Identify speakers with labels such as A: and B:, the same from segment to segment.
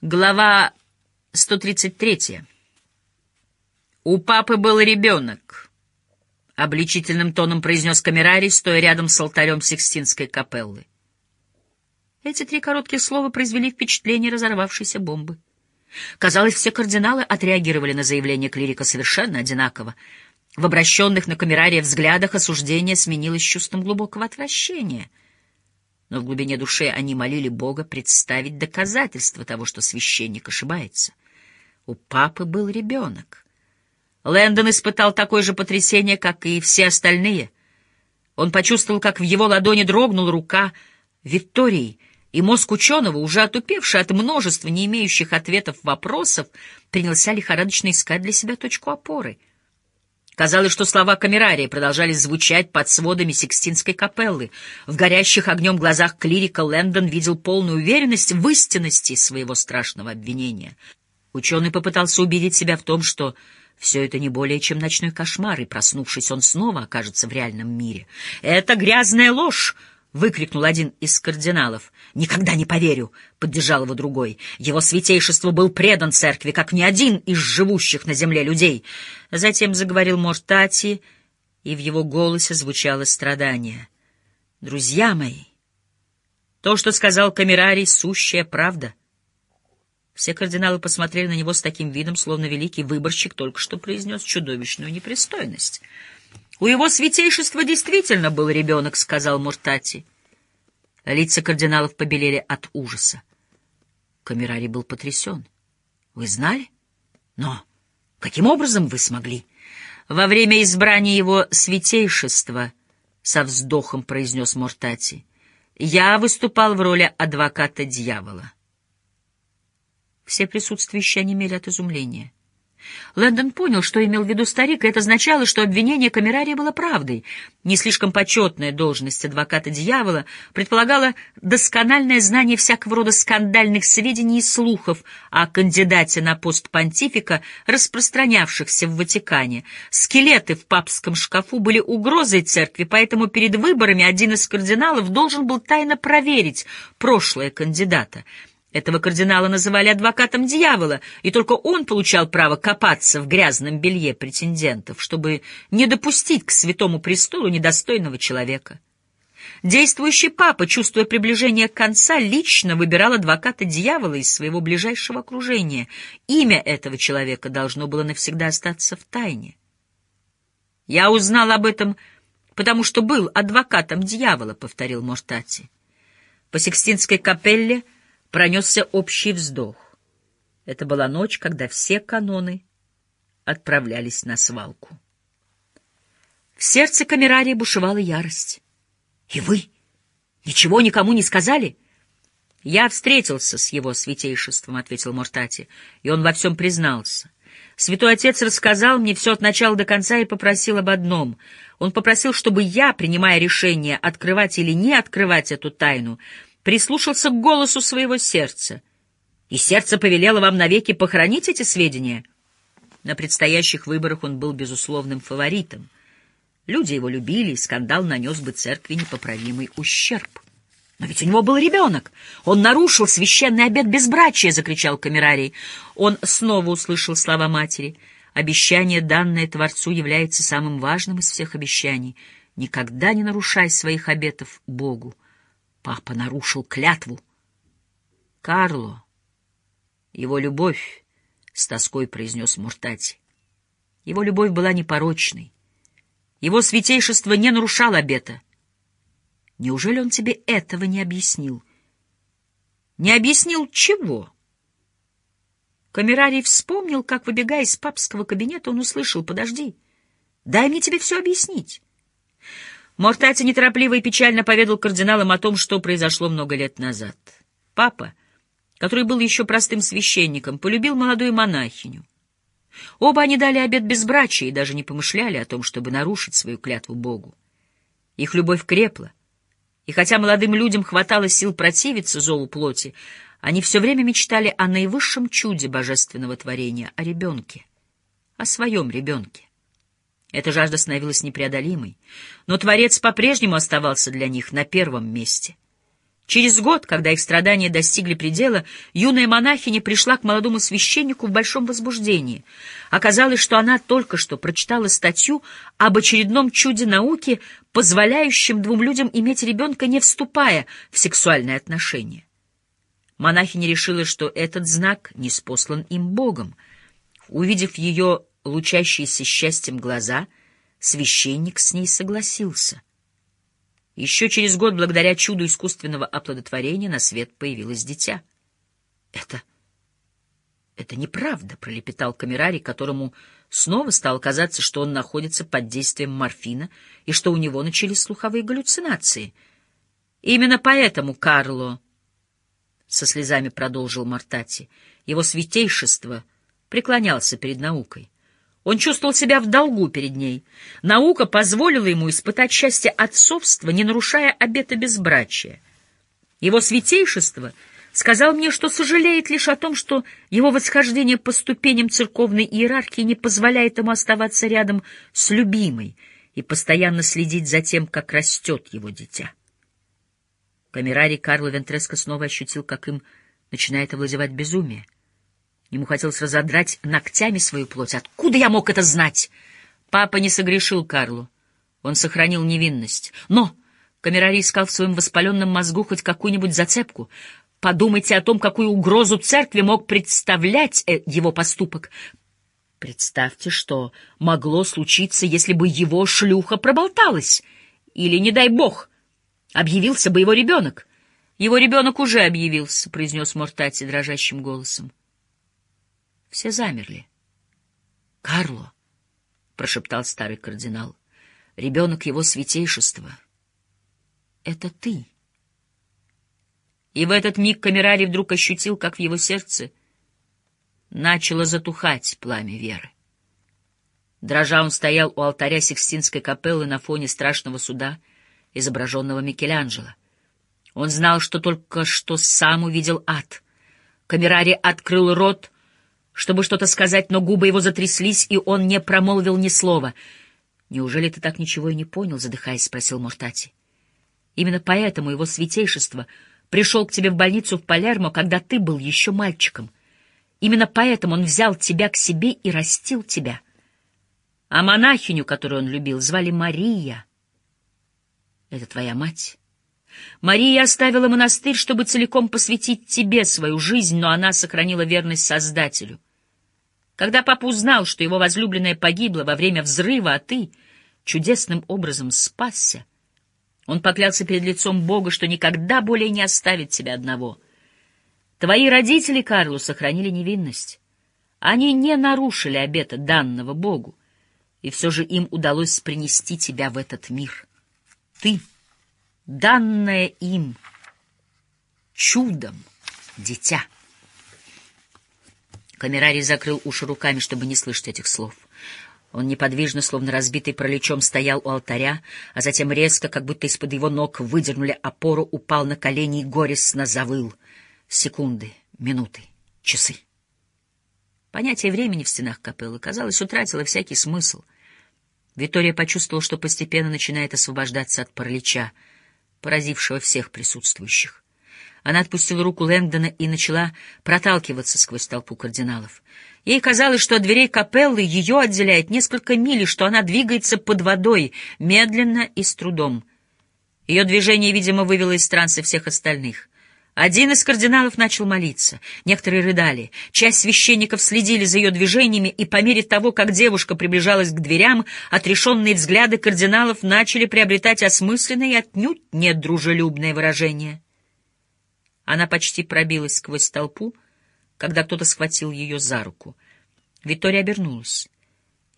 A: Глава 133. «У папы был ребенок», — обличительным тоном произнес Камерарий, стоя рядом с алтарем Сикстинской капеллы. Эти три коротких слова произвели впечатление разорвавшейся бомбы. Казалось, все кардиналы отреагировали на заявление клирика совершенно одинаково. В обращенных на Камерария взглядах осуждение сменилось чувством глубокого отвращения — но в глубине души они молили Бога представить доказательства того, что священник ошибается. У папы был ребенок. Лэндон испытал такое же потрясение, как и все остальные. Он почувствовал, как в его ладони дрогнула рука Виктории, и мозг ученого, уже отупевший от множества не имеющих ответов вопросов, принялся лихорадочно искать для себя точку опоры — Казалось, что слова камерария продолжали звучать под сводами Сикстинской капеллы. В горящих огнем глазах клирика Лэндон видел полную уверенность в истинности своего страшного обвинения. Ученый попытался убедить себя в том, что все это не более чем ночной кошмар, и, проснувшись, он снова окажется в реальном мире. «Это грязная ложь!» — выкрикнул один из кардиналов. «Никогда не поверю!» — поддержал его другой. «Его святейшество был предан церкви, как ни один из живущих на земле людей!» Затем заговорил Мортати, и в его голосе звучало страдание. «Друзья мои, то, что сказал Камерарий, — сущая правда». Все кардиналы посмотрели на него с таким видом, словно великий выборщик только что произнес чудовищную непристойность. — У его святейшества действительно был ребенок, — сказал Муртати. Лица кардиналов побелели от ужаса. Камерарий был потрясен. — Вы знали? Но каким образом вы смогли? — Во время избрания его святейшества, — со вздохом произнес Муртати, — я выступал в роли адвоката дьявола. Все присутствующие онемели от изумления. — Лэндон понял, что имел в виду старик, и это означало, что обвинение Камерария было правдой. Не слишком почетная должность адвоката дьявола предполагала доскональное знание всякого рода скандальных сведений и слухов о кандидате на пост понтифика, распространявшихся в Ватикане. Скелеты в папском шкафу были угрозой церкви, поэтому перед выборами один из кардиналов должен был тайно проверить прошлое кандидата — этого кардинала называли адвокатом дьявола, и только он получал право копаться в грязном белье претендентов, чтобы не допустить к святому престолу недостойного человека. Действующий папа, чувствуя приближение конца, лично выбирал адвоката дьявола из своего ближайшего окружения. Имя этого человека должно было навсегда остаться в тайне. «Я узнал об этом, потому что был адвокатом дьявола», — повторил Мортати. По Сикстинской капелле — пронесся общий вздох. Это была ночь, когда все каноны отправлялись на свалку. В сердце камерария бушевала ярость. — И вы ничего никому не сказали? — Я встретился с его святейшеством, — ответил Мортати, — и он во всем признался. Святой Отец рассказал мне все от начала до конца и попросил об одном. Он попросил, чтобы я, принимая решение, открывать или не открывать эту тайну, — прислушался к голосу своего сердца. И сердце повелело вам навеки похоронить эти сведения. На предстоящих выборах он был безусловным фаворитом. Люди его любили, и скандал нанес бы церкви непоправимый ущерб. «Но ведь у него был ребенок! Он нарушил священный обет безбрачия!» — закричал Камерарий. Он снова услышал слова матери. «Обещание, данное Творцу, является самым важным из всех обещаний. Никогда не нарушай своих обетов Богу. Папа нарушил клятву. Карло, его любовь, — с тоской произнес Муртати. Его любовь была непорочной. Его святейшество не нарушал обета. Неужели он тебе этого не объяснил? Не объяснил чего? Камерарий вспомнил, как, выбегая из папского кабинета, он услышал, «Подожди, дай мне тебе все объяснить». Мортати неторопливо и печально поведал кардиналам о том, что произошло много лет назад. Папа, который был еще простым священником, полюбил молодую монахиню. Оба они дали обет безбрачия и даже не помышляли о том, чтобы нарушить свою клятву Богу. Их любовь крепла, и хотя молодым людям хватало сил противиться зову плоти, они все время мечтали о наивысшем чуде божественного творения, о ребенке, о своем ребенке. Эта жажда становилась непреодолимой, но Творец по-прежнему оставался для них на первом месте. Через год, когда их страдания достигли предела, юная монахиня пришла к молодому священнику в большом возбуждении. Оказалось, что она только что прочитала статью об очередном чуде науки, позволяющем двум людям иметь ребенка, не вступая в сексуальные отношения. Монахиня решила, что этот знак не спослан им Богом. Увидев ее лучащиеся счастьем глаза, священник с ней согласился. Еще через год, благодаря чуду искусственного оплодотворения, на свет появилось дитя. — Это... это неправда, — пролепетал камерарий, которому снова стало казаться, что он находится под действием морфина и что у него начались слуховые галлюцинации. Именно поэтому Карло, — со слезами продолжил Мартати, — его святейшество преклонялся перед наукой. Он чувствовал себя в долгу перед ней. Наука позволила ему испытать счастье отцовства, не нарушая обета безбрачия. Его святейшество сказал мне, что сожалеет лишь о том, что его восхождение по ступеням церковной иерархии не позволяет ему оставаться рядом с любимой и постоянно следить за тем, как растет его дитя. Камерарий Карло Вентреско снова ощутил, как им начинает овладевать безумие. Ему хотелось разодрать ногтями свою плоть. Откуда я мог это знать? Папа не согрешил Карлу. Он сохранил невинность. Но камерарий искал в своем воспаленном мозгу хоть какую-нибудь зацепку. Подумайте о том, какую угрозу церкви мог представлять э, его поступок. Представьте, что могло случиться, если бы его шлюха проболталась. Или, не дай бог, объявился бы его ребенок. Его ребенок уже объявился, — произнес Мортати дрожащим голосом. Все замерли. — Карло, — прошептал старый кардинал, — ребенок его святейшества. Это ты. И в этот миг Камерарий вдруг ощутил, как в его сердце начало затухать пламя веры. Дрожа он стоял у алтаря Сикстинской капеллы на фоне страшного суда, изображенного Микеланджело. Он знал, что только что сам увидел ад. Камерарий открыл рот — чтобы что-то сказать, но губы его затряслись, и он не промолвил ни слова. «Неужели ты так ничего и не понял?» — задыхаясь, спросил Муртати. «Именно поэтому его святейшество пришел к тебе в больницу в Палермо, когда ты был еще мальчиком. Именно поэтому он взял тебя к себе и растил тебя. А монахиню, которую он любил, звали Мария. Это твоя мать». Мария оставила монастырь, чтобы целиком посвятить тебе свою жизнь, но она сохранила верность Создателю. Когда папа узнал, что его возлюбленная погибла во время взрыва, а ты чудесным образом спасся, он поклялся перед лицом Бога, что никогда более не оставит тебя одного. Твои родители, Карлу, сохранили невинность. Они не нарушили обета данного Богу, и все же им удалось принести тебя в этот мир. Ты, данное им чудом, дитя. Камерарий закрыл уши руками, чтобы не слышать этих слов. Он неподвижно, словно разбитый пролечом, стоял у алтаря, а затем резко, как будто из-под его ног выдернули опору, упал на колени и горестно завыл. Секунды, минуты, часы. Понятие времени в стенах капеллы, казалось, утратило всякий смысл. Виктория почувствовала, что постепенно начинает освобождаться от паралича, поразившего всех присутствующих. Она отпустила руку Лэнгдона и начала проталкиваться сквозь толпу кардиналов. Ей казалось, что от дверей капеллы ее отделяет несколько миль, что она двигается под водой, медленно и с трудом. Ее движение, видимо, вывело из транса всех остальных. Один из кардиналов начал молиться, некоторые рыдали, часть священников следили за ее движениями, и по мере того, как девушка приближалась к дверям, отрешенные взгляды кардиналов начали приобретать осмысленное и отнюдь недружелюбное выражение. Она почти пробилась сквозь толпу, когда кто-то схватил ее за руку. Виктория обернулась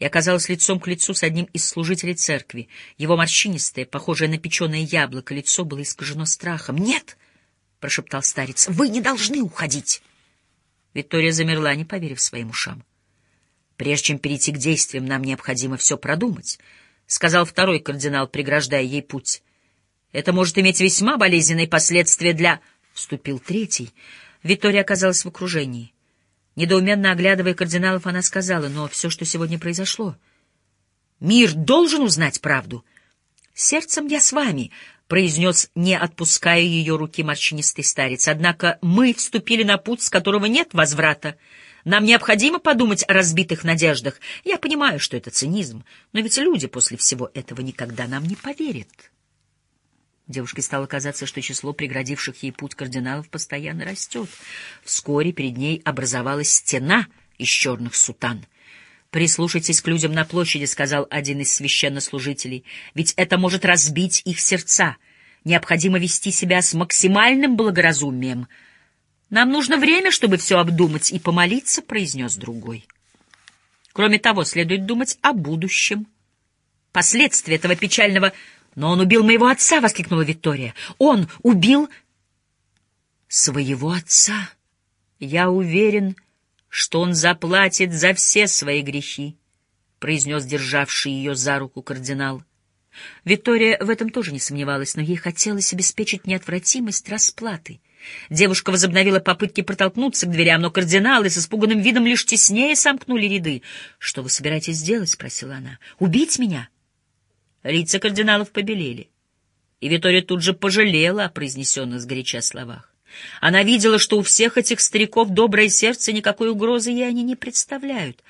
A: и оказалась лицом к лицу с одним из служителей церкви. Его морщинистое, похожее на печеное яблоко, лицо было искажено страхом. «Нет!» — прошептал старец. «Вы не должны уходить!» Виктория замерла, не поверив своим ушам. «Прежде чем перейти к действиям, нам необходимо все продумать», — сказал второй кардинал, преграждая ей путь. «Это может иметь весьма болезненные последствия для...» Вступил третий. Виктория оказалась в окружении. Недоуменно оглядывая кардиналов, она сказала, но все, что сегодня произошло... Мир должен узнать правду. Сердцем я с вами. произнес, не отпуская ее руки морщинистый старец. «Однако мы вступили на путь, с которого нет возврата. Нам необходимо подумать о разбитых надеждах. Я понимаю, что это цинизм, но ведь люди после всего этого никогда нам не поверят». Девушке стало казаться, что число преградивших ей путь кардиналов постоянно растет. Вскоре перед ней образовалась стена из черных сутан. «Прислушайтесь к людям на площади», — сказал один из священнослужителей, — «ведь это может разбить их сердца. Необходимо вести себя с максимальным благоразумием». «Нам нужно время, чтобы все обдумать и помолиться», — произнес другой. «Кроме того, следует думать о будущем. Последствия этого печального «Но он убил моего отца!» — воскликнула Виктория. «Он убил своего отца! Я уверен, что он заплатит за все свои грехи», — произнес державший ее за руку кардинал. Виктория в этом тоже не сомневалась, но ей хотелось обеспечить неотвратимость расплаты. Девушка возобновила попытки протолкнуться к дверям, но кардиналы с испуганным видом лишь теснее сомкнули ряды. — Что вы собираетесь сделать? — спросила она. — Убить меня? — Лица кардиналов побелели. И Витория тут же пожалела о произнесенных сгоряча словах. Она видела, что у всех этих стариков доброе сердце, никакой угрозы ей они не представляют.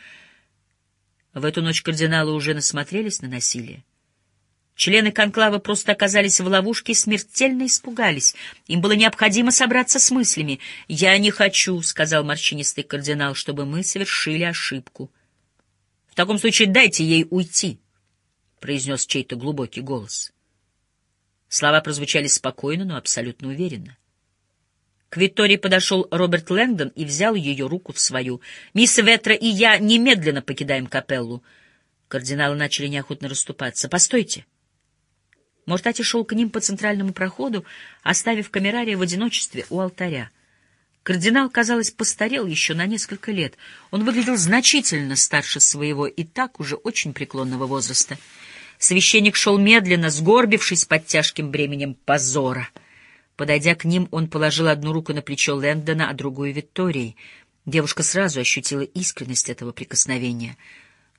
A: В эту ночь кардиналы уже насмотрелись на насилие. Члены конклава просто оказались в ловушке и смертельно испугались. Им было необходимо собраться с мыслями. «Я не хочу», — сказал морщинистый кардинал, — «чтобы мы совершили ошибку. В таком случае дайте ей уйти». — произнес чей-то глубокий голос. Слова прозвучали спокойно, но абсолютно уверенно. К Виктории подошел Роберт Лэнгдон и взял ее руку в свою. «Мисс Ветра и я немедленно покидаем капеллу». Кардиналы начали неохотно расступаться. «Постойте!» Мортати шел к ним по центральному проходу, оставив камерария в одиночестве у алтаря. Кардинал, казалось, постарел еще на несколько лет. Он выглядел значительно старше своего и так уже очень преклонного возраста — Священник шел медленно, сгорбившись под тяжким бременем позора. Подойдя к ним, он положил одну руку на плечо Лэндона, а другую — Виктории. Девушка сразу ощутила искренность этого прикосновения.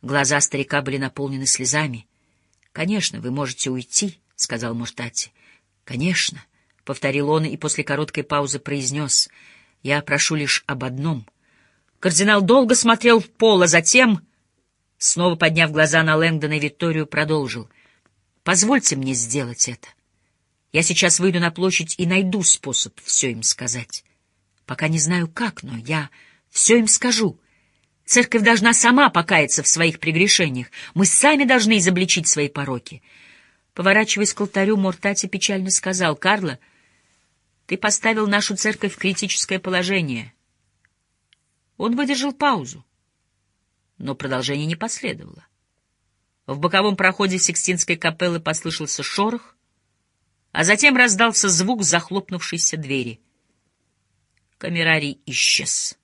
A: Глаза старика были наполнены слезами. — Конечно, вы можете уйти, — сказал Муртати. — Конечно, — повторил он и после короткой паузы произнес. — Я прошу лишь об одном. Кардинал долго смотрел в пол, а затем Снова подняв глаза на Лэнгдона и Викторию, продолжил. «Позвольте мне сделать это. Я сейчас выйду на площадь и найду способ все им сказать. Пока не знаю как, но я все им скажу. Церковь должна сама покаяться в своих прегрешениях. Мы сами должны изобличить свои пороки». Поворачиваясь к алтарю, Мортати печально сказал, «Карло, ты поставил нашу церковь в критическое положение». Он выдержал паузу но продолжение не последовало. В боковом проходе Сикстинской капеллы послышался шорох, а затем раздался звук захлопнувшейся двери. Камерарий исчез.